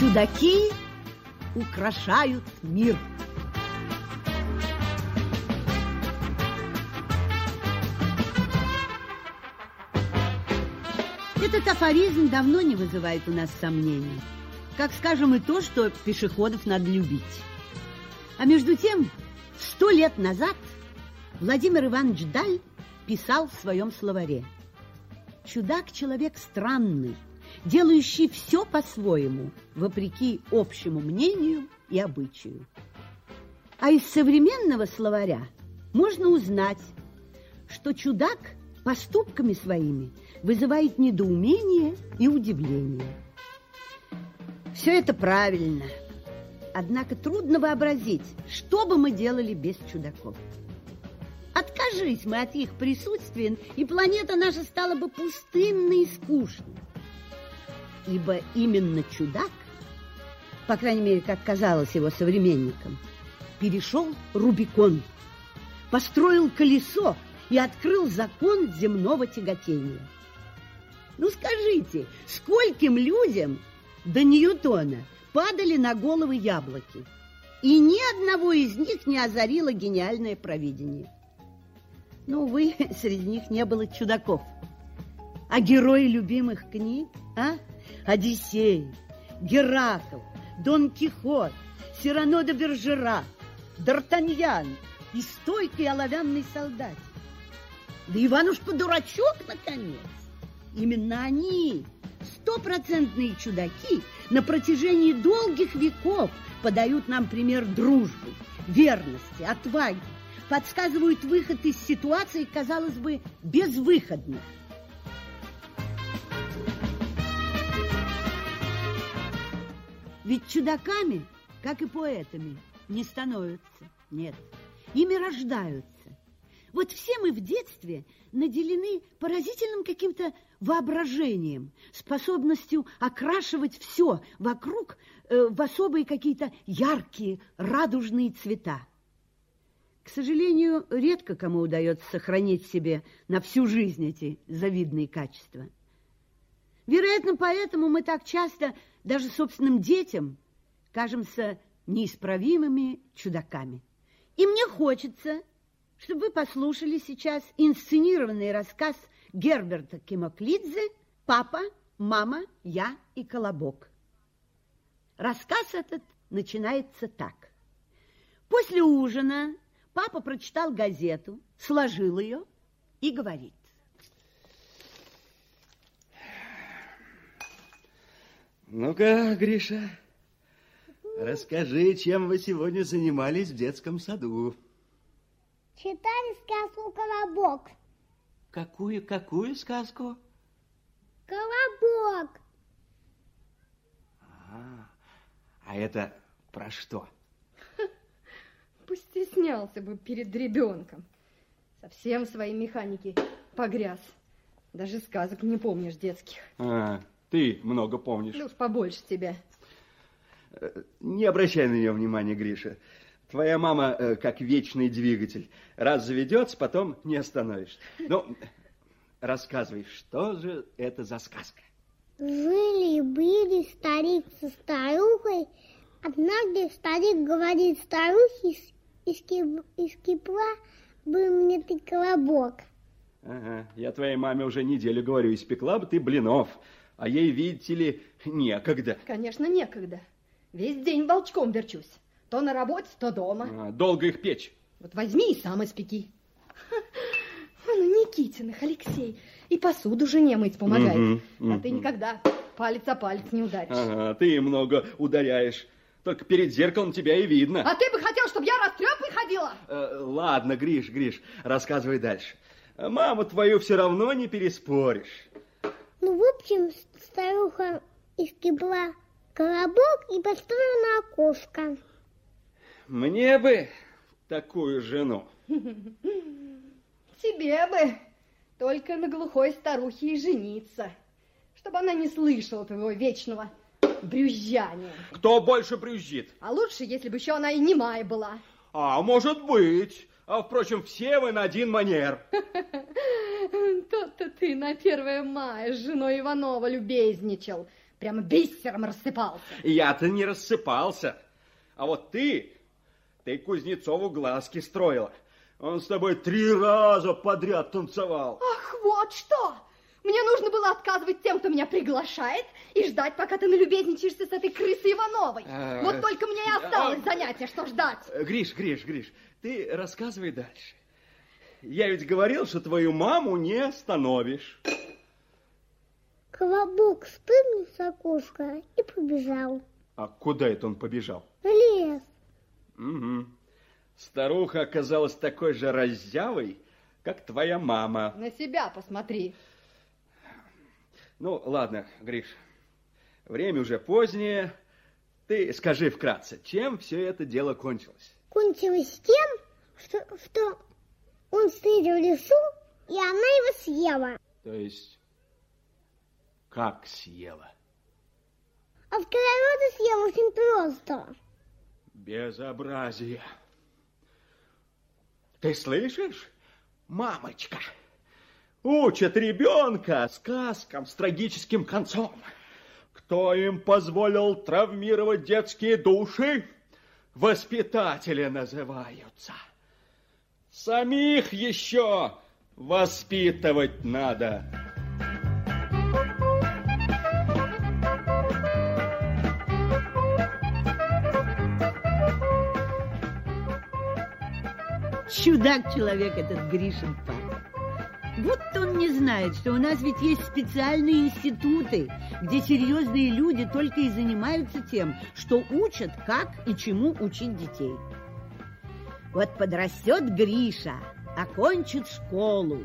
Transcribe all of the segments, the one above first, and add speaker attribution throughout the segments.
Speaker 1: Чудаки украшают мир. Этот афоризм давно не вызывает у нас сомнений. Как, скажем, и то, что пешеходов надо любить. А между тем, сто лет назад Владимир Иванович Даль писал в своем словаре. Чудак – человек странный, делающий все по-своему, вопреки общему мнению и обычаю. А из современного словаря можно узнать, что чудак поступками своими вызывает недоумение и удивление. Все это правильно. Однако трудно вообразить, что бы мы делали без чудаков. Откажись мы от их присутствия, и планета наша стала бы пустынной и скучной. Ибо именно чудак, по крайней мере, как казалось его современникам, перешел Рубикон, построил колесо и открыл закон земного тяготения. Ну скажите, скольким людям до Ньютона падали на головы яблоки, и ни одного из них не озарило гениальное провидение? Ну, увы, среди них не было чудаков. А герои любимых книг, а? Одиссей, Геракл, Дон Кихот, Сирано де Бержера, Д'Артаньян и стойкий оловянный солдат. Да Иванушка-дурачок, наконец. Именно они, стопроцентные чудаки, на протяжении долгих веков подают нам пример дружбы, верности, отваги, подсказывают выход из ситуации, казалось бы, безвыходных. Ведь чудаками, как и поэтами, не становятся, нет, ими рождаются. Вот все мы в детстве наделены поразительным каким-то воображением, способностью окрашивать все вокруг э, в особые какие-то яркие, радужные цвета. К сожалению, редко кому удается сохранить себе на всю жизнь эти завидные качества. Вероятно, поэтому мы так часто даже собственным детям кажемся неисправимыми чудаками. И мне хочется, чтобы вы послушали сейчас инсценированный рассказ Герберта Кимоклидзе «Папа, мама, я и колобок». Рассказ этот начинается так. После ужина папа прочитал газету, сложил ее и говорит.
Speaker 2: Ну-ка, Гриша, расскажи, чем вы сегодня занимались в детском саду.
Speaker 3: Читали сказку «Колобок».
Speaker 2: Какую, какую сказку?
Speaker 3: Колобок.
Speaker 2: А, а это про что?
Speaker 4: Постеснялся бы перед ребенком. Совсем в своей механике погряз. Даже сказок не помнишь детских.
Speaker 2: А, ты много помнишь.
Speaker 4: Ну побольше тебя.
Speaker 2: Э, не обращай на нее внимания, Гриша. Твоя мама э, как вечный двигатель. Раз заведется, потом не остановишь. Ну, рассказывай, что же это за сказка?
Speaker 3: Жили-были старик со старухой. Однажды старик говорит старухе из, кип, из кипла был мне ты колобок.
Speaker 2: Ага, я твоей маме уже неделю говорю, испекла бы ты блинов, а ей, видите ли, некогда.
Speaker 4: Конечно, некогда. Весь день волчком верчусь. То на работе, то дома.
Speaker 2: А, долго их печь.
Speaker 4: Вот возьми и сам испеки. Он Никитиных, Алексей. И посуду жене мыть помогает. Угу, угу. А ты никогда палец о палец не ударишь.
Speaker 2: Ага, ты много ударяешь. Только перед зеркалом тебя и видно.
Speaker 4: А ты бы хотел, чтобы я растрепой ходила?
Speaker 2: Э, ладно, Гриш, Гриш, рассказывай дальше. Маму твою все равно не переспоришь.
Speaker 3: Ну, в общем, старуха искибла колобок и построила окошко.
Speaker 2: Мне бы такую жену.
Speaker 4: Тебе бы только на глухой старухе и жениться, чтобы она не слышала твоего вечного брюзжания.
Speaker 2: Кто больше брюзжит?
Speaker 4: А лучше, если бы еще она и немая была.
Speaker 2: А, может быть. А, впрочем, все вы на один манер.
Speaker 4: Тот-то ты на 1 мая с женой Иванова любезничал. прямо бисером рассыпался.
Speaker 2: Я-то не рассыпался. А вот ты, ты Кузнецову глазки строила. Он с тобой три раза подряд танцевал.
Speaker 4: Ах, вот что! Мне нужно было отказывать тем, кто меня приглашает, и ждать, пока ты налюбезничаешься с этой крысой Ивановой. А, вот только мне и осталось а, занятие, что ждать.
Speaker 2: Гриш, Гриш, Гриш, ты рассказывай дальше. Я ведь говорил, что твою маму не остановишь.
Speaker 3: Колобок спрыгнул с окошка и побежал.
Speaker 2: А куда это он побежал?
Speaker 3: В лес.
Speaker 2: Угу. Старуха оказалась такой же раззявой, как твоя мама.
Speaker 4: На себя посмотри.
Speaker 2: Ну, ладно, Гриш, время уже позднее. Ты скажи вкратце, чем все это дело кончилось?
Speaker 3: Кончилось тем, что, что он встретил в лесу, и она его съела.
Speaker 2: То есть, как съела?
Speaker 3: А в корону съела очень просто.
Speaker 2: Безобразие. Ты слышишь, мамочка? Учат ребенка сказкам с трагическим концом. Кто им позволил травмировать детские души? Воспитатели называются. Самих еще воспитывать надо.
Speaker 1: Чудак человек этот Гришин папа. Вот он не знает, что у нас ведь есть специальные институты, где серьезные люди только и занимаются тем, что учат, как и чему учить детей. Вот подрастет Гриша, окончит школу,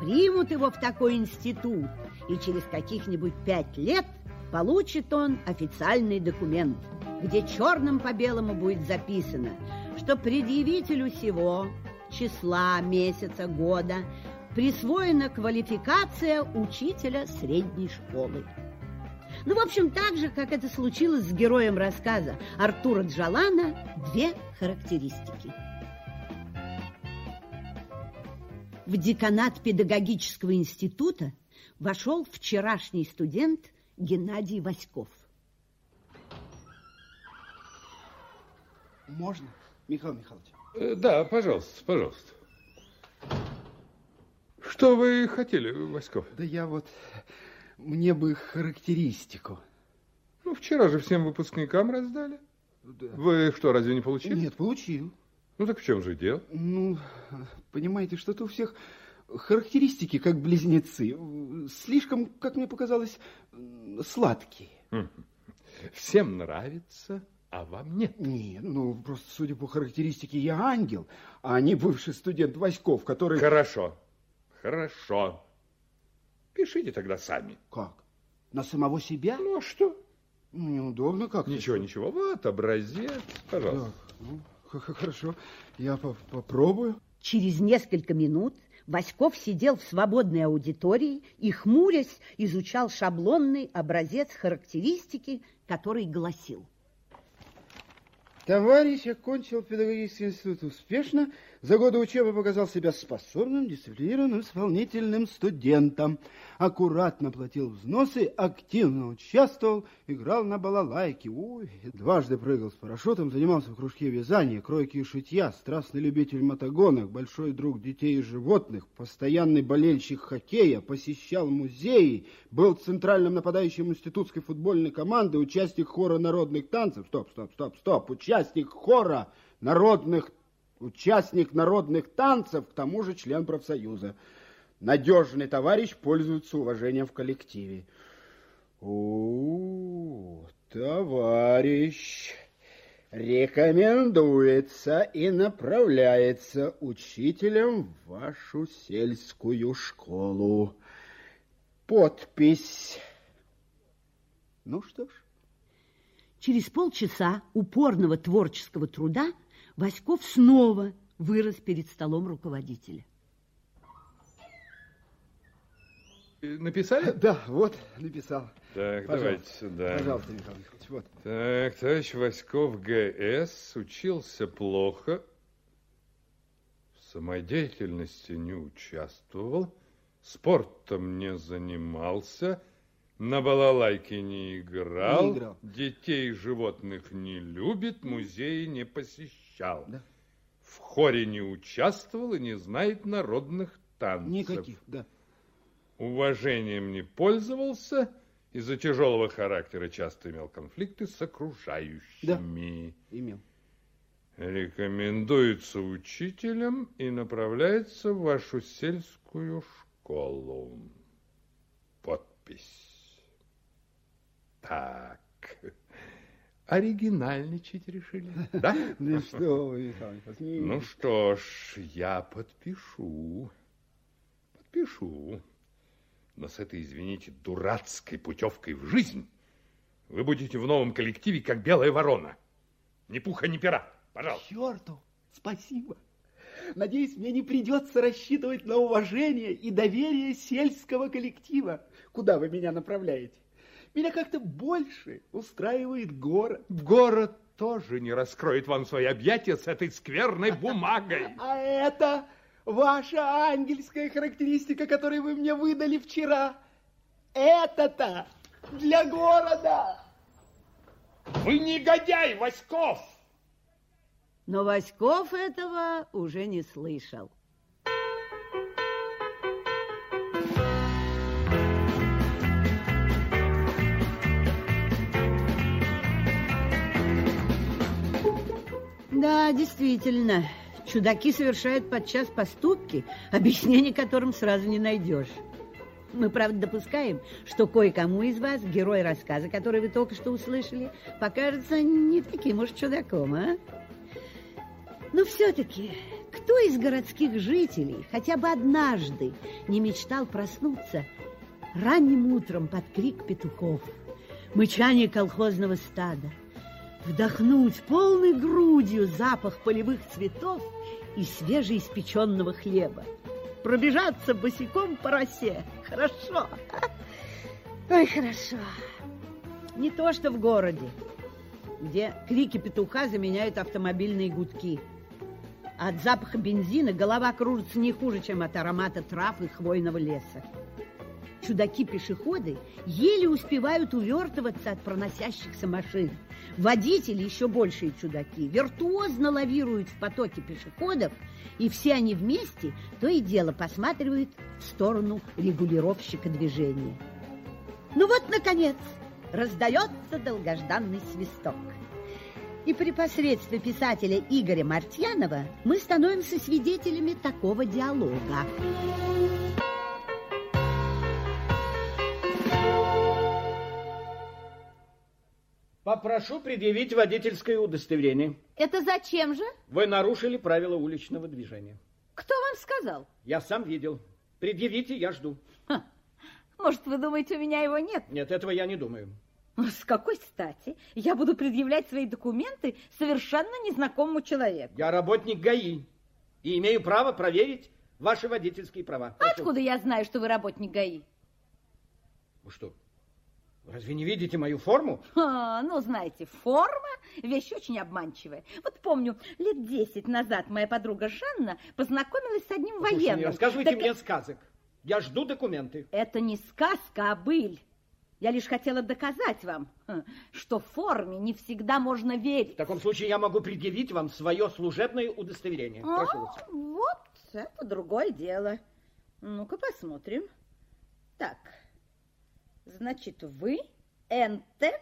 Speaker 1: примут его в такой институт, и через каких-нибудь пять лет получит он официальный документ, где черным по белому будет записано, что предъявителю всего числа, месяца, года присвоена квалификация учителя средней школы. Ну, в общем, так же, как это случилось с героем рассказа Артура Джалана, две характеристики. В деканат педагогического института вошел вчерашний студент Геннадий Васьков.
Speaker 5: Можно, Михаил Михайлович?
Speaker 6: Э, да, пожалуйста, пожалуйста. Что вы хотели, Васьков?
Speaker 5: Да я вот... Мне бы характеристику.
Speaker 6: Ну, вчера же всем выпускникам раздали. Да. Вы что, разве не получили?
Speaker 5: Нет, получил.
Speaker 6: Ну, так в чем же дело?
Speaker 5: Ну, понимаете, что-то у всех характеристики как близнецы. Слишком, как мне показалось, сладкие.
Speaker 6: Всем нравится, а вам нет?
Speaker 5: Нет, ну, просто, судя по характеристике, я ангел, а не бывший студент Васьков, который...
Speaker 6: Хорошо, хорошо. Пишите тогда сами.
Speaker 5: Как? На самого себя?
Speaker 6: Ну, а что?
Speaker 5: Неудобно как-то.
Speaker 6: Ничего, ничего. Вот образец, пожалуйста.
Speaker 5: Да, ну, хорошо, я по попробую.
Speaker 1: Через несколько минут Васьков сидел в свободной аудитории и, хмурясь, изучал шаблонный образец характеристики, который гласил –
Speaker 5: Товарищ окончил педагогический институт. Успешно, за годы учебы показал себя способным, дисциплинированным, исполнительным студентом. Аккуратно платил взносы, активно участвовал, играл на балалайке. Ой, дважды прыгал с парашютом, занимался в кружке вязания, кройки и шитья, страстный любитель мотогонок, большой друг детей и животных, постоянный болельщик хоккея, посещал музеи, был центральным нападающим институтской футбольной команды, участник хора народных танцев. Стоп, стоп, стоп, стоп, участник хора народных, участник народных танцев, к тому же член профсоюза. Надежный товарищ пользуется уважением в коллективе. О, товарищ рекомендуется и направляется учителем в вашу сельскую школу. Подпись. Ну что ж,
Speaker 1: Через полчаса упорного творческого труда Васьков снова вырос перед столом руководителя.
Speaker 6: Написали?
Speaker 5: Да, вот, написал.
Speaker 6: Так, Пожалуйста. давайте сюда.
Speaker 5: Пожалуйста, Михаил Михайлович, вот.
Speaker 6: Так, товарищ Васьков ГС учился плохо, в самодеятельности не участвовал, спортом не занимался, На балалайке не играл,
Speaker 5: Не играл.
Speaker 6: детей и животных не любит, музеи не посещал.
Speaker 5: Да.
Speaker 6: В хоре не участвовал и не знает народных танцев.
Speaker 5: Никаких, да.
Speaker 6: Уважением не пользовался, из-за тяжелого характера часто имел конфликты с окружающими.
Speaker 5: Имел.
Speaker 6: Рекомендуется учителем и направляется в вашу сельскую школу. Подпись. Так. Оригинальничать решили, да?
Speaker 5: Ну что вы,
Speaker 6: Ну что ж, я подпишу. Подпишу. Но с этой, извините, дурацкой путевкой в жизнь вы будете в новом коллективе, как белая ворона. Ни пуха, ни пера. Пожалуйста.
Speaker 5: черту, спасибо. Надеюсь, мне не придется рассчитывать на уважение и доверие сельского коллектива. Куда вы меня направляете? Меня как-то больше устраивает город.
Speaker 6: Город тоже не раскроет вам свои объятия с этой скверной бумагой.
Speaker 5: А это ваша ангельская характеристика, которую вы мне выдали вчера. Это-то для города.
Speaker 6: Вы негодяй, Васьков!
Speaker 1: Но Васьков этого уже не слышал. Да, действительно, чудаки совершают подчас поступки, объяснений которым сразу не найдешь. Мы, правда, допускаем, что кое-кому из вас герой рассказа, который вы только что услышали, покажется не таким уж чудаком, а? Но все-таки, кто из городских жителей хотя бы однажды не мечтал проснуться ранним утром под крик петухов, мычание колхозного стада, вдохнуть полной грудью запах полевых цветов и свежеиспеченного хлеба, пробежаться босиком по росе. Хорошо. Ой, хорошо. Не то, что в городе, где крики петуха заменяют автомобильные гудки. От запаха бензина голова кружится не хуже, чем от аромата трав и хвойного леса. Чудаки-пешеходы еле успевают увертываться от проносящихся машин. Водители, еще большие чудаки, виртуозно лавируют в потоке пешеходов, и все они вместе то и дело посматривают в сторону регулировщика движения. Ну вот, наконец, раздается долгожданный свисток. И при посредстве писателя Игоря Мартьянова мы становимся свидетелями такого диалога.
Speaker 7: Попрошу предъявить водительское удостоверение.
Speaker 1: Это зачем же?
Speaker 7: Вы нарушили правила уличного движения.
Speaker 1: Кто вам сказал?
Speaker 7: Я сам видел. Предъявите, я жду.
Speaker 8: Может, вы думаете, у меня его нет?
Speaker 7: Нет, этого я не думаю.
Speaker 8: С какой стати я буду предъявлять свои документы совершенно незнакомому человеку?
Speaker 7: Я работник ГАИ и имею право проверить ваши водительские права.
Speaker 8: А откуда я знаю, что вы работник ГАИ?
Speaker 7: Вы что, разве не видите мою форму?
Speaker 8: А, ну, знаете, форма – вещь очень обманчивая. Вот помню, лет десять назад моя подруга Жанна познакомилась с одним
Speaker 7: Слушай,
Speaker 8: военным.
Speaker 7: не рассказывайте
Speaker 8: Так
Speaker 7: мне сказок. Я жду документы.
Speaker 8: Это не сказка, а быль. Я лишь хотела доказать вам, хм, что форме не всегда можно верить.
Speaker 7: В таком случае я могу предъявить вам свое служебное удостоверение.
Speaker 8: А,
Speaker 7: Прошу вас.
Speaker 8: вот, это другое дело. Ну-ка посмотрим. Так, значит, вы Н.Т.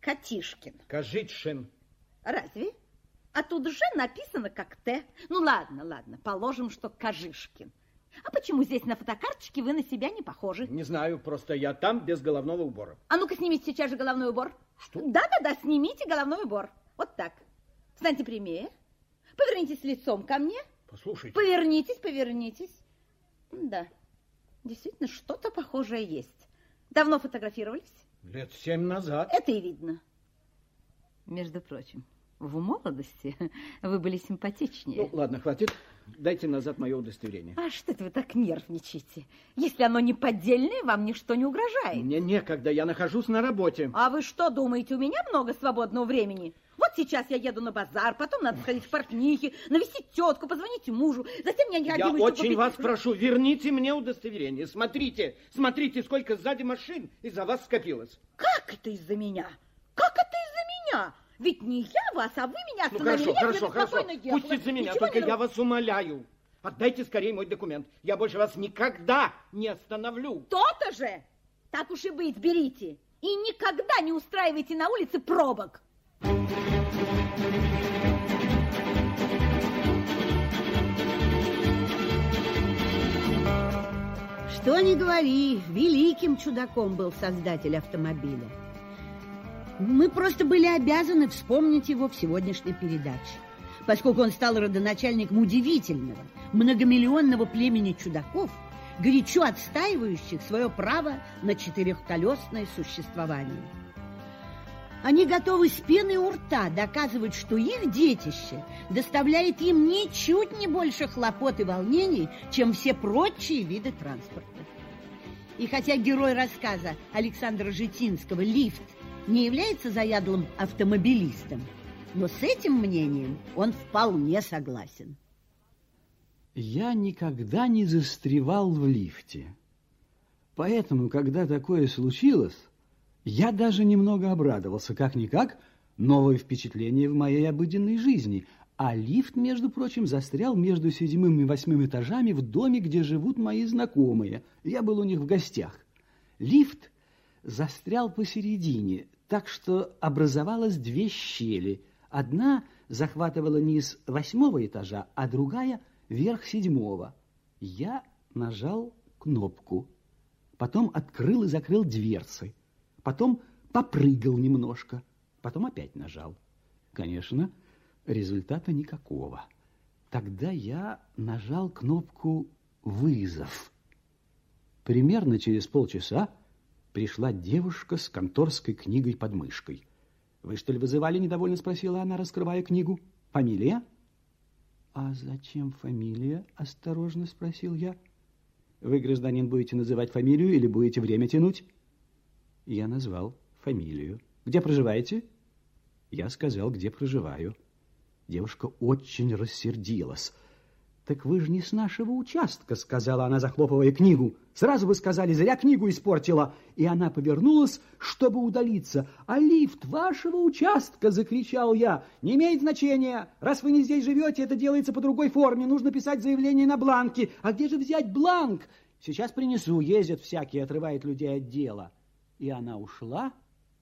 Speaker 8: Катишкин.
Speaker 7: Кажитшин.
Speaker 8: Разве? А тут же написано как Т. Ну ладно, ладно, положим, что Кажишкин. А почему здесь на фотокарточке вы на себя не похожи?
Speaker 7: Не знаю, просто я там без головного убора.
Speaker 8: А ну-ка снимите сейчас же головной убор.
Speaker 7: Что?
Speaker 8: Да-да-да, снимите головной убор. Вот так. Встаньте прямее. Повернитесь лицом ко мне.
Speaker 7: Послушайте.
Speaker 8: Повернитесь, повернитесь. Да, действительно, что-то похожее есть. Давно фотографировались?
Speaker 7: Лет семь назад.
Speaker 8: Это и видно. Между прочим, В молодости вы были симпатичнее.
Speaker 7: Ну, ладно, хватит. Дайте назад мое удостоверение.
Speaker 8: А что это вы так нервничаете? Если оно не поддельное, вам ничто не угрожает.
Speaker 7: Мне некогда, я нахожусь на работе.
Speaker 8: А вы что думаете, у меня много свободного времени? Вот сейчас я еду на базар, потом надо сходить в портнихи, навестить тетку, позвонить мужу, затем
Speaker 7: Я
Speaker 8: необходимо... еще
Speaker 7: очень
Speaker 8: купить-
Speaker 7: вас прошу, верните мне удостоверение. Смотрите, смотрите, сколько сзади машин из-за вас скопилось.
Speaker 8: Как это из-за меня? Как это из-за меня? Ведь не я вас, а вы меня
Speaker 7: Ну
Speaker 8: остановили.
Speaker 7: хорошо,
Speaker 8: я
Speaker 7: хорошо, хорошо.
Speaker 8: ехала.
Speaker 7: Пусть из-за меня,
Speaker 8: Ничего
Speaker 7: только
Speaker 8: не
Speaker 7: я вас умоляю. Отдайте скорее мой документ. Я больше вас никогда не остановлю.
Speaker 8: То-то же! Так уж и быть, берите. И никогда не устраивайте на улице пробок.
Speaker 1: Что ни говори, великим чудаком был создатель автомобиля. Мы просто были обязаны вспомнить его в сегодняшней передаче, поскольку он стал родоначальником удивительного, многомиллионного племени чудаков, горячо отстаивающих свое право на четырехколесное существование. Они готовы с пеной у рта доказывать, что их детище доставляет им ничуть не больше хлопот и волнений, чем все прочие виды транспорта. И хотя герой рассказа Александра Житинского «Лифт» не является заядлым автомобилистом, но с этим мнением он вполне согласен.
Speaker 9: Я никогда не застревал в лифте. Поэтому, когда такое случилось, я даже немного обрадовался. Как-никак, новое впечатление в моей обыденной жизни. А лифт, между прочим, застрял между седьмым и восьмым этажами в доме, где живут мои знакомые. Я был у них в гостях. Лифт застрял посередине, так что образовалось две щели. Одна захватывала низ восьмого этажа, а другая — верх седьмого. Я нажал кнопку, потом открыл и закрыл дверцы, потом попрыгал немножко, потом опять нажал. Конечно, результата никакого. Тогда я нажал кнопку «Вызов». Примерно через полчаса пришла девушка с конторской книгой под мышкой. «Вы, что ли, вызывали?» – недовольно спросила она, раскрывая книгу. «Фамилия?» «А зачем фамилия?» – осторожно спросил я. «Вы, гражданин, будете называть фамилию или будете время тянуть?» Я назвал фамилию. «Где проживаете?» Я сказал, где проживаю. Девушка очень рассердилась. «Так вы же не с нашего участка», — сказала она, захлопывая книгу. «Сразу бы сказали, зря книгу испортила». И она повернулась, чтобы удалиться. «А лифт вашего участка!» — закричал я. «Не имеет значения. Раз вы не здесь живете, это делается по другой форме. Нужно писать заявление на бланке. А где же взять бланк? Сейчас принесу. Ездят всякие, отрывают людей от дела». И она ушла,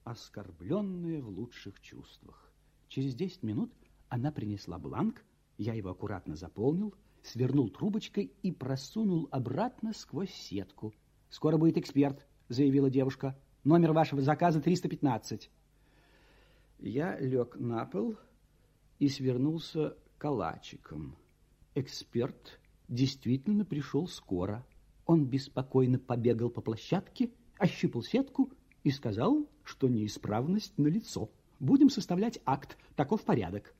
Speaker 9: оскорбленная в лучших чувствах. Через десять минут она принесла бланк, я его аккуратно заполнил, свернул трубочкой и просунул обратно сквозь сетку. «Скоро будет эксперт», — заявила девушка. «Номер вашего заказа 315». Я лег на пол и свернулся калачиком. Эксперт действительно пришел скоро. Он беспокойно побегал по площадке, ощупал сетку и сказал, что неисправность налицо. Будем составлять акт, таков порядок.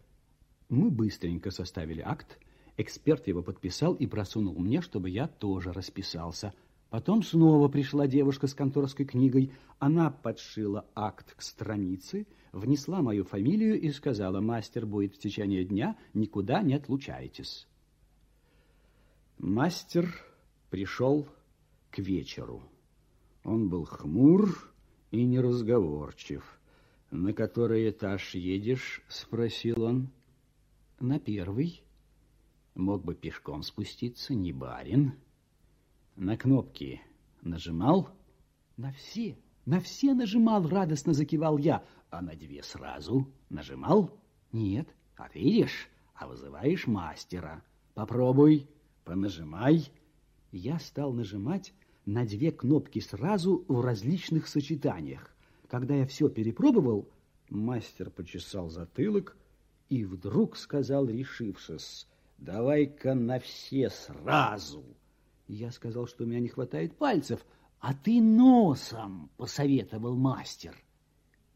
Speaker 9: Мы быстренько составили акт, эксперт его подписал и просунул мне, чтобы я тоже расписался. Потом снова пришла девушка с конторской книгой. Она подшила акт к странице, внесла мою фамилию и сказала, мастер будет в течение дня, никуда не отлучайтесь. Мастер пришел к вечеру. Он был хмур и неразговорчив. «На который этаж едешь?» — спросил он. «На первый. Мог бы пешком спуститься, не барин. На кнопки нажимал?» «На все, на все нажимал!» — радостно закивал я. «А на две сразу нажимал?» «Нет. А видишь, а вызываешь мастера. Попробуй, понажимай». Я стал нажимать на две кнопки сразу в различных сочетаниях. Когда я все перепробовал, мастер почесал затылок и вдруг сказал, решившись, «Давай-ка на все сразу». Я сказал, что у меня не хватает пальцев, а ты носом, посоветовал мастер.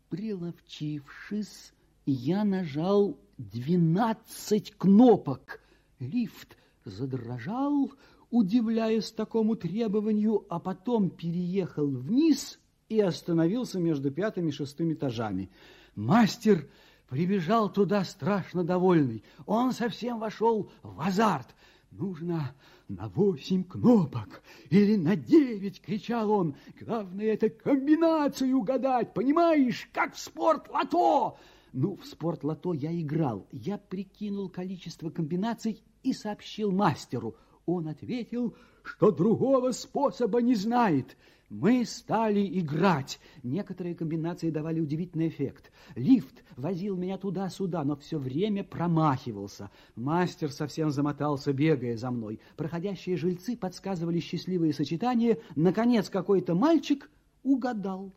Speaker 9: Приловчившись, Я нажал двенадцать кнопок. Лифт задрожал, удивляясь такому требованию, а потом переехал вниз и остановился между пятым и шестым этажами. Мастер прибежал туда страшно довольный. Он совсем вошел в азарт. Нужно на восемь кнопок или на девять, кричал он. Главное, это комбинацию угадать, понимаешь, как в спорт-лото. Ну, в спорт-лото я играл. Я прикинул количество комбинаций и сообщил мастеру. Он ответил, что другого способа не знает. Мы стали играть. Некоторые комбинации давали удивительный эффект. Лифт возил меня туда-сюда, но все время промахивался. Мастер совсем замотался, бегая за мной. Проходящие жильцы подсказывали счастливые сочетания. Наконец какой-то мальчик угадал.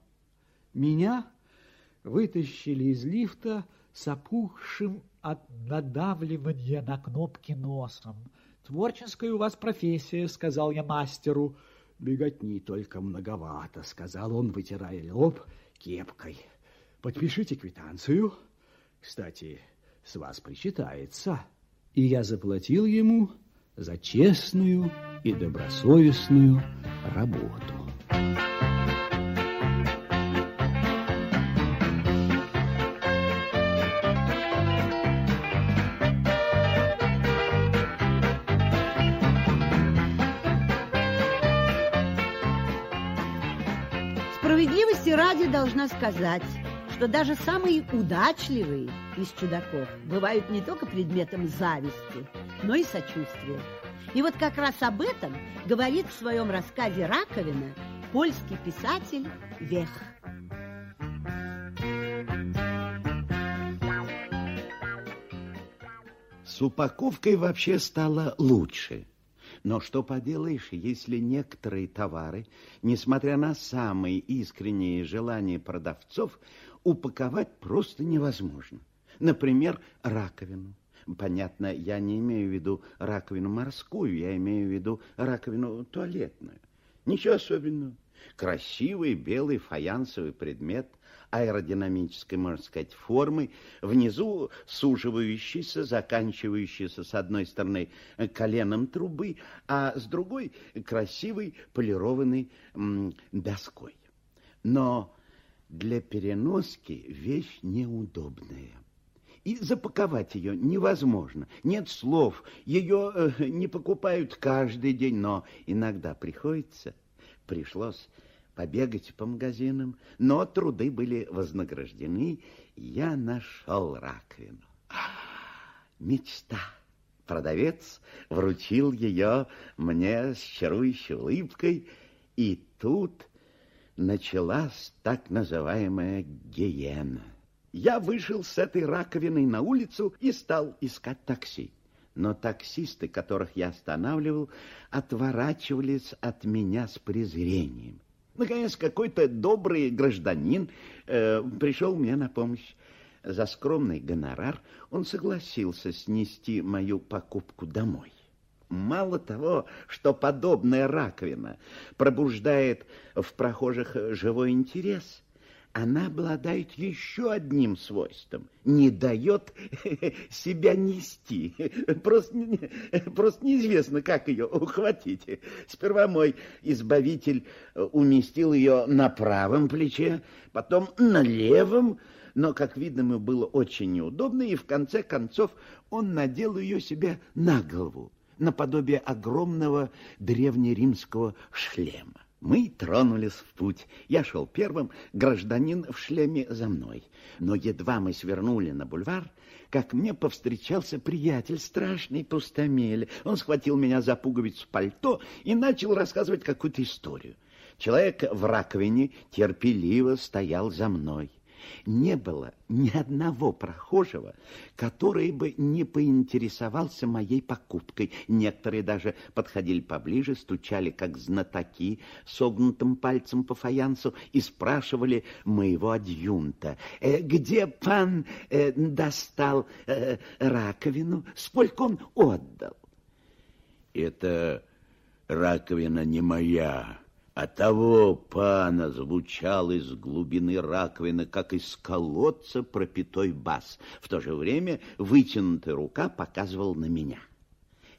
Speaker 9: Меня вытащили из лифта с опухшим от надавливания на кнопки носом. «Творческая у вас профессия», — сказал я мастеру. «Беготни только многовато», — сказал он, вытирая лоб кепкой. «Подпишите квитанцию. Кстати, с вас причитается». И я заплатил ему за честную и добросовестную работу.
Speaker 1: Должна сказать, что даже самые удачливые из чудаков бывают не только предметом зависти, но и сочувствия. И вот как раз об этом говорит в своем рассказе «Раковина» польский писатель Вех.
Speaker 10: С упаковкой вообще стало лучше. Но что поделаешь, если некоторые товары, несмотря на самые искренние желания продавцов, упаковать просто невозможно. Например, раковину. Понятно, я не имею в виду раковину морскую, я имею в виду раковину туалетную. Ничего особенного. Красивый белый фаянсовый предмет аэродинамической, можно сказать, формы, внизу суживающийся, заканчивающийся с одной стороны коленом трубы, а с другой красивой полированной доской. Но для переноски вещь неудобная. И запаковать ее невозможно. Нет слов. Ее э, не покупают каждый день, но иногда приходится. Пришлось побегать по магазинам, но труды были вознаграждены, я нашел раковину. Мечта! Продавец вручил ее мне с чарующей улыбкой, и тут началась так называемая гиена. Я вышел с этой раковиной на улицу и стал искать такси. Но таксисты, которых я останавливал, отворачивались от меня с презрением. Наконец, какой-то добрый гражданин э, пришел мне на помощь. За скромный гонорар он согласился снести мою покупку домой. Мало того, что подобная раковина пробуждает в прохожих живой интерес – она обладает еще одним свойством. Не дает себя нести. Просто, просто неизвестно, как ее ухватить. Сперва мой избавитель уместил ее на правом плече, потом на левом, но, как видно, ему было очень неудобно, и в конце концов он надел ее себе на голову, наподобие огромного древнеримского шлема. Мы тронулись в путь. Я шел первым, гражданин в шлеме за мной. Но едва мы свернули на бульвар, как мне повстречался приятель, страшный пустомель. Он схватил меня за пуговицу пальто и начал рассказывать какую-то историю. Человек в раковине терпеливо стоял за мной не было ни одного прохожего, который бы не поинтересовался моей покупкой. Некоторые даже подходили поближе, стучали, как знатоки, согнутым пальцем по фаянсу и спрашивали моего адъюнта, э, где пан э, достал э, раковину, сколько он отдал.
Speaker 11: Это раковина не моя,
Speaker 10: А того пана звучал из глубины раковины, как из колодца пропитой бас. В то же время вытянутая рука показывала на меня.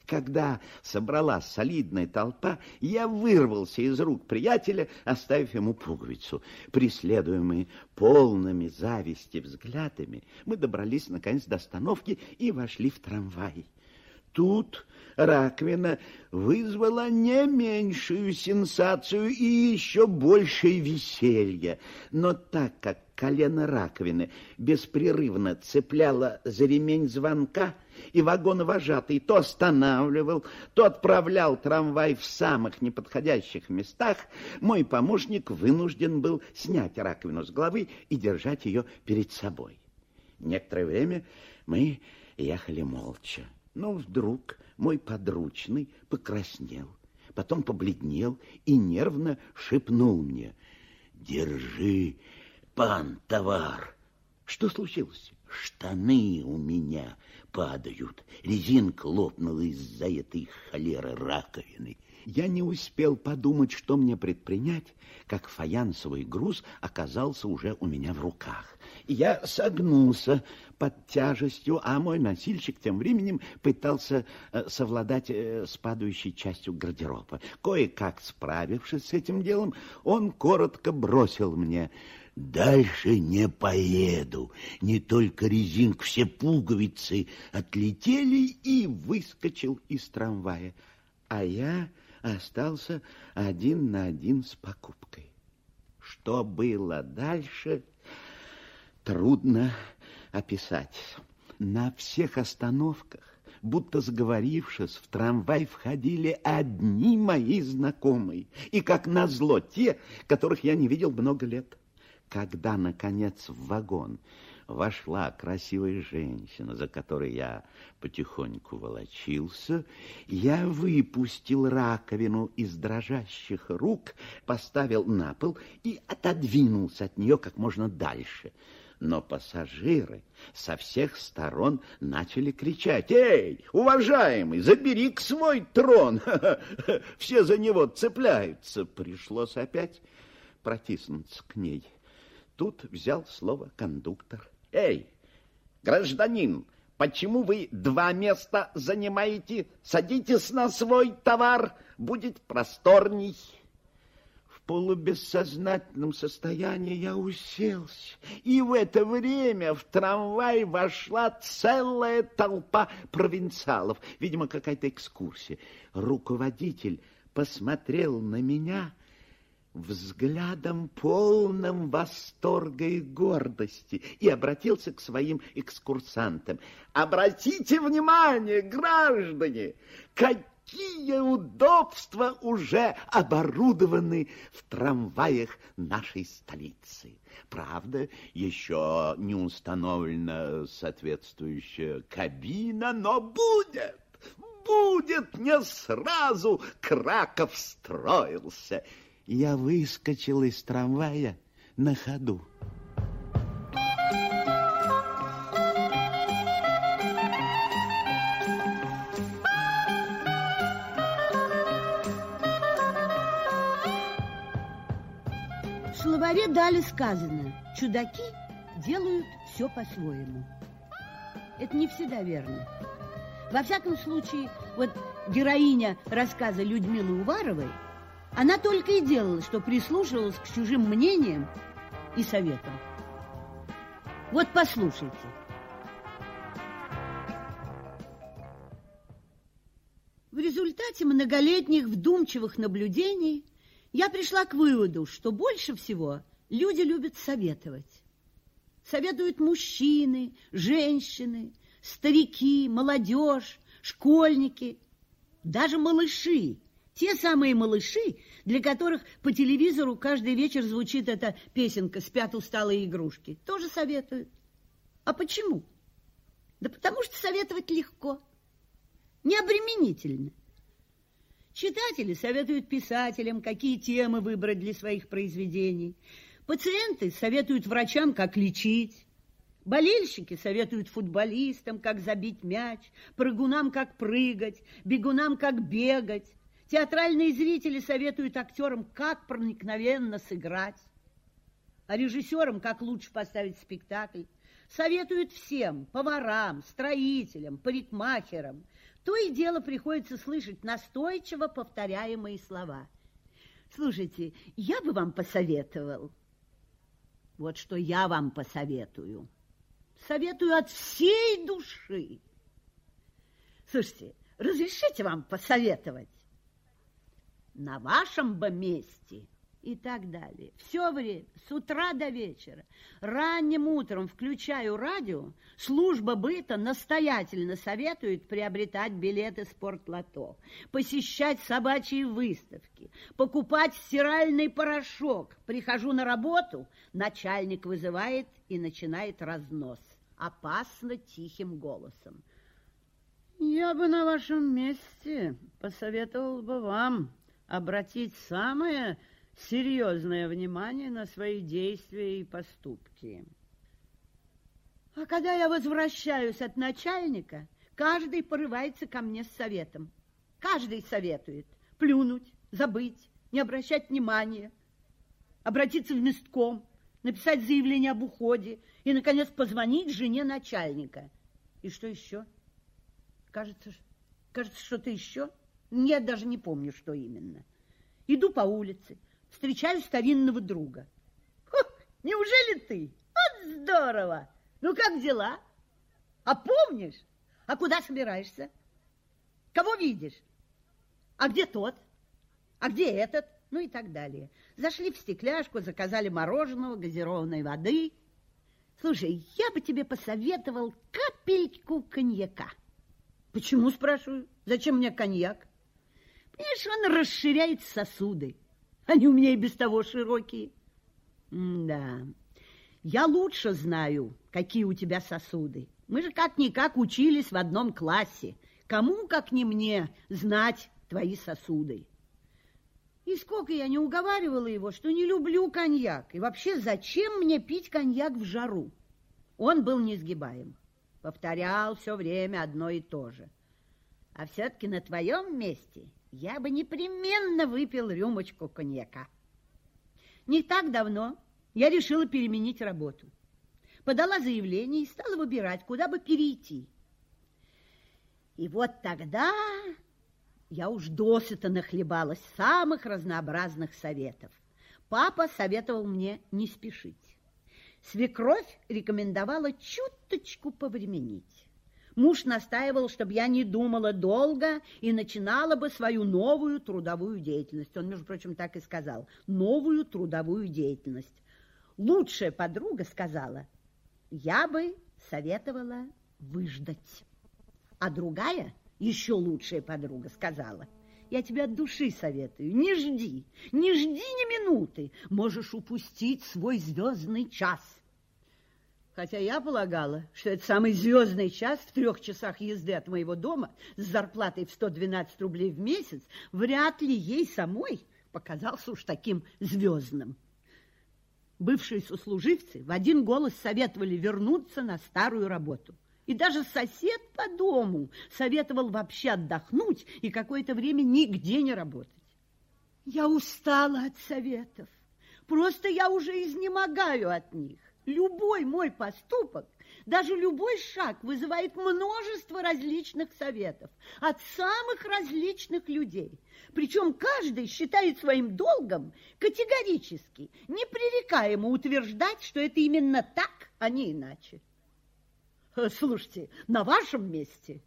Speaker 10: Когда собралась солидная толпа, я вырвался из рук приятеля, оставив ему пуговицу. Преследуемые полными зависти взглядами, мы добрались, наконец, до остановки и вошли в трамвай. Тут раковина вызвала не меньшую сенсацию и еще большее веселье. Но так как колено раковины беспрерывно цепляло за ремень звонка, и вагоновожатый то останавливал, то отправлял трамвай в самых неподходящих местах, мой помощник вынужден был снять раковину с головы и держать ее перед собой. Некоторое время мы ехали молча. Но вдруг мой подручный покраснел, потом побледнел и нервно шепнул мне, «Держи, пан, товар!» Что случилось? Штаны у меня падают. Резинка лопнула из-за этой холеры раковины. Я не успел подумать, что мне предпринять, как фаянсовый груз оказался уже у меня в руках. Я согнулся под тяжестью, а мой носильщик тем временем пытался э, совладать э, с падающей частью гардероба. Кое-как справившись с этим делом, он коротко бросил мне Дальше не поеду. Не только резинка, все пуговицы отлетели и выскочил из трамвая. А я остался один на один с покупкой. Что было дальше, трудно описать. На всех остановках, будто сговорившись, в трамвай входили одни мои знакомые. И, как назло, те, которых я не видел много лет. Когда, наконец, в вагон вошла красивая женщина, за которой я потихоньку волочился, я выпустил раковину из дрожащих рук, поставил на пол и отодвинулся от нее как можно дальше. Но пассажиры со всех сторон начали кричать, «Эй, уважаемый, забери к свой трон! Все за него цепляются!» Пришлось опять протиснуться к ней. Тут взял слово кондуктор. Эй, гражданин, почему вы два места занимаете? Садитесь на свой товар, будет просторней. Полубессознательном состоянии я уселся, и в это время в трамвай вошла целая толпа провинциалов, видимо, какая-то экскурсия. Руководитель посмотрел на меня взглядом полным восторга и гордости и обратился к своим экскурсантам. Обратите внимание, граждане, какие удобства уже оборудованы в трамваях нашей столицы. Правда, еще не установлена соответствующая кабина, но будет будет не сразу Краков строился. Я выскочил из трамвая на ходу.
Speaker 1: Словаре дали сказано, чудаки делают все по-своему. Это не всегда верно. Во всяком случае, вот героиня рассказа Людмилы Уваровой – она только и делала, что прислушивалась к чужим мнениям и советам. Вот послушайте. В результате многолетних вдумчивых наблюдений я пришла к выводу, что больше всего люди любят советовать. Советуют мужчины, женщины, старики, молодежь, школьники, даже малыши те самые малыши, для которых по телевизору каждый вечер звучит эта песенка «Спят усталые игрушки», тоже советуют. А почему? Да потому что советовать легко, необременительно. Читатели советуют писателям, какие темы выбрать для своих произведений. Пациенты советуют врачам, как лечить. Болельщики советуют футболистам, как забить мяч, прыгунам, как прыгать, бегунам, как бегать. Театральные зрители советуют актерам, как проникновенно сыграть, а режиссерам, как лучше поставить спектакль. Советуют всем, поварам, строителям, парикмахерам. То и дело приходится слышать настойчиво повторяемые слова. Слушайте, я бы вам посоветовал. Вот что я вам посоветую. Советую от всей души. Слушайте, разрешите вам посоветовать? На вашем бы месте и так далее. Все время, с утра до вечера, ранним утром включаю радио, служба быта настоятельно советует приобретать билеты спортлото, посещать собачьи выставки, покупать стиральный порошок. Прихожу на работу, начальник вызывает и начинает разнос, опасно тихим голосом. Я бы на вашем месте посоветовал бы вам обратить самое серьезное внимание на свои действия и поступки. А когда я возвращаюсь от начальника, каждый порывается ко мне с советом. Каждый советует плюнуть, забыть, не обращать внимания, обратиться в местком, написать заявление об уходе и, наконец, позвонить жене начальника. И что еще? Кажется, кажется, что-то еще. Я даже не помню, что именно. Иду по улице, встречаю старинного друга. неужели ты? Вот здорово! Ну, как дела? А помнишь? А куда собираешься? Кого видишь? А где тот? А где этот? Ну и так далее. Зашли в стекляшку, заказали мороженого, газированной воды. Слушай, я бы тебе посоветовал капельку коньяка. Почему, спрашиваю? Зачем мне коньяк? Понимаешь, он расширяет сосуды. Они у меня и без того широкие. Да, я лучше знаю, какие у тебя сосуды. Мы же как-никак учились в одном классе. Кому, как не мне, знать твои сосуды? И сколько я не уговаривала его, что не люблю коньяк. И вообще, зачем мне пить коньяк в жару? Он был несгибаем. Повторял все время одно и то же. А все-таки на твоем месте я бы непременно выпил рюмочку коньяка. Не так давно я решила переменить работу. Подала заявление и стала выбирать, куда бы перейти. И вот тогда я уж досыта нахлебалась самых разнообразных советов. Папа советовал мне не спешить. Свекровь рекомендовала чуточку повременить. Муж настаивал, чтобы я не думала долго и начинала бы свою новую трудовую деятельность. Он, между прочим, так и сказал. Новую трудовую деятельность. Лучшая подруга сказала, я бы советовала выждать. А другая, еще лучшая подруга, сказала, я тебе от души советую, не жди, не жди ни минуты, можешь упустить свой звездный час. Хотя я полагала, что это самый звездный час в трех часах езды от моего дома с зарплатой в 112 рублей в месяц вряд ли ей самой показался уж таким звездным. Бывшие сослуживцы в один голос советовали вернуться на старую работу. И даже сосед по дому советовал вообще отдохнуть и какое-то время нигде не работать. Я устала от советов. Просто я уже изнемогаю от них. Любой мой поступок, даже любой шаг вызывает множество различных советов от самых различных людей. Причем каждый считает своим долгом категорически, непререкаемо утверждать, что это именно так, а не иначе. Э, слушайте, на вашем месте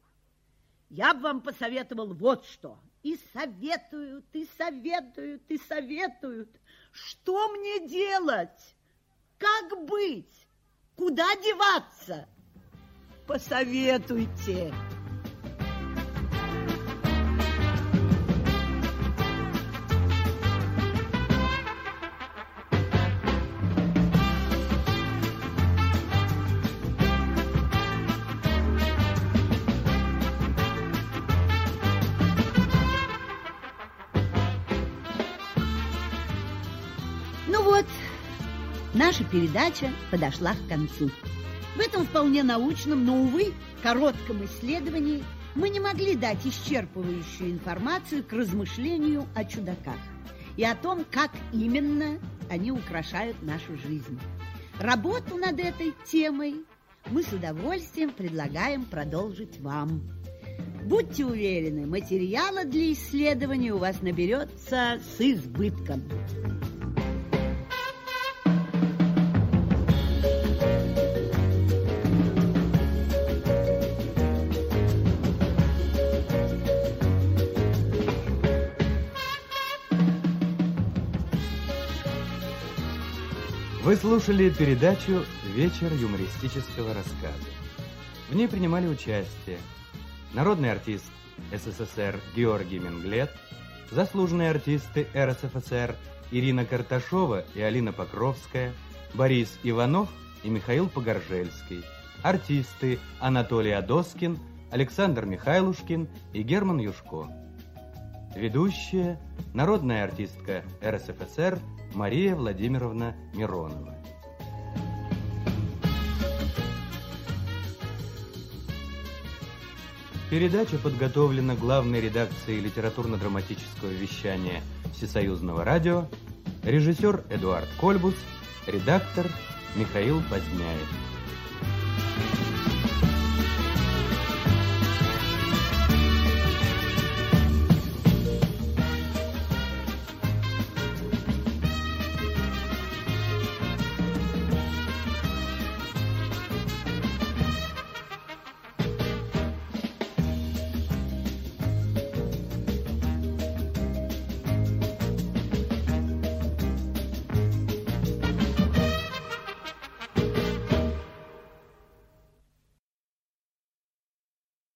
Speaker 1: я бы вам посоветовал вот что. И советуют, и советуют, и советуют. Что мне делать? Как быть? Куда деваться? Посоветуйте. Наша передача подошла к концу. В этом вполне научном, но, увы, коротком исследовании Мы не могли дать исчерпывающую информацию к размышлению о чудаках и о том, как именно они украшают нашу жизнь. Работу над этой темой мы с удовольствием предлагаем продолжить вам. Будьте уверены, материала для исследования у вас наберется с избытком.
Speaker 2: Вы слушали передачу «Вечер юмористического рассказа». В ней принимали участие народный артист СССР Георгий Менглет, заслуженные артисты РСФСР Ирина Карташова и Алина Покровская, Борис Иванов и Михаил Погоржельский, артисты Анатолий Адоскин, Александр Михайлушкин и Герман Юшко. Ведущая – народная артистка РСФСР Мария Владимировна Миронова. Передача подготовлена главной редакцией литературно-драматического вещания Всесоюзного радио, режиссер Эдуард Кольбус, редактор Михаил Поздняев.